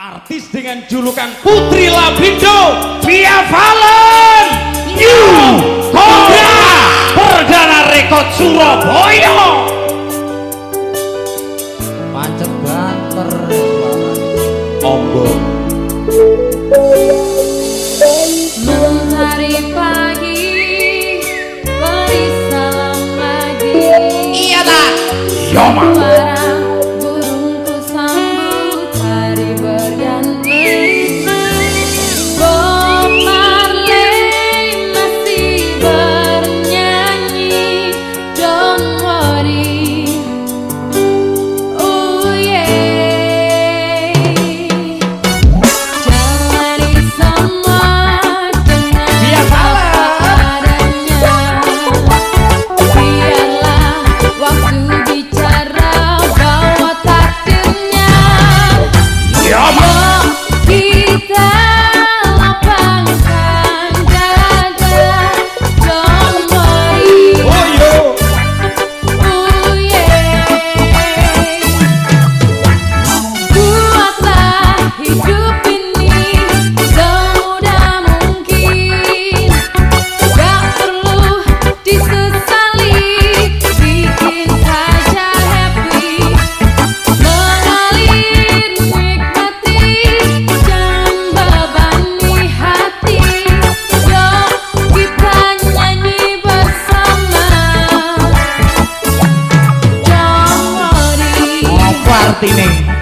Artis dengan julukan Putri Labindo, Via Valen, New Cobra, Perdana Rekod Surabaya. Pancet banter Ombo. Mentari pagi, Martínez.